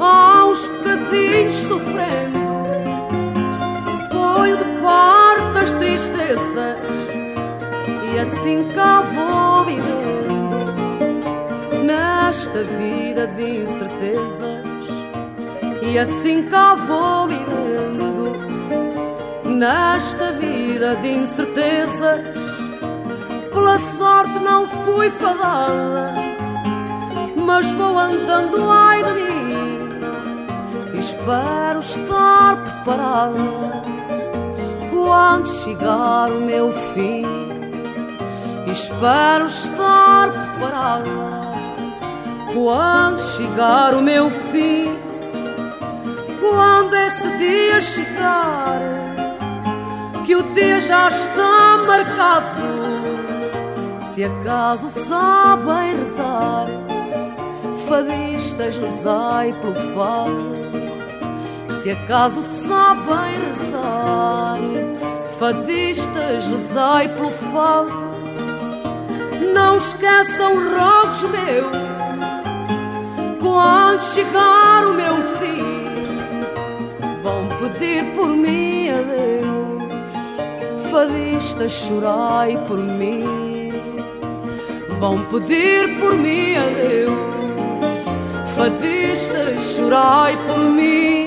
Aos bocadinhos sofrendo, ponho de parte as tristezas e assim cá vou vivendo nesta vida de incertezas e assim cá vou vivendo nesta vida de incertezas. Pela sorte não fui fadada, mas vou andando ai de mim. E espero estar preparada quando chegar o meu fim. Espero estar preparada quando chegar o meu fim quando esse dia chegar, que o dia já está marcado. Se acaso sabem rezar, fadistas rezai pelo fado. Se acaso sabem rezar, fadistas rezai pelo fado. Não esqueçam rogos meus, quando chegar o meu fim vão pedir por mim a Deus, fadistas chorai por mim. Vão pedir por mim a Deus, fadistas chorai por mim.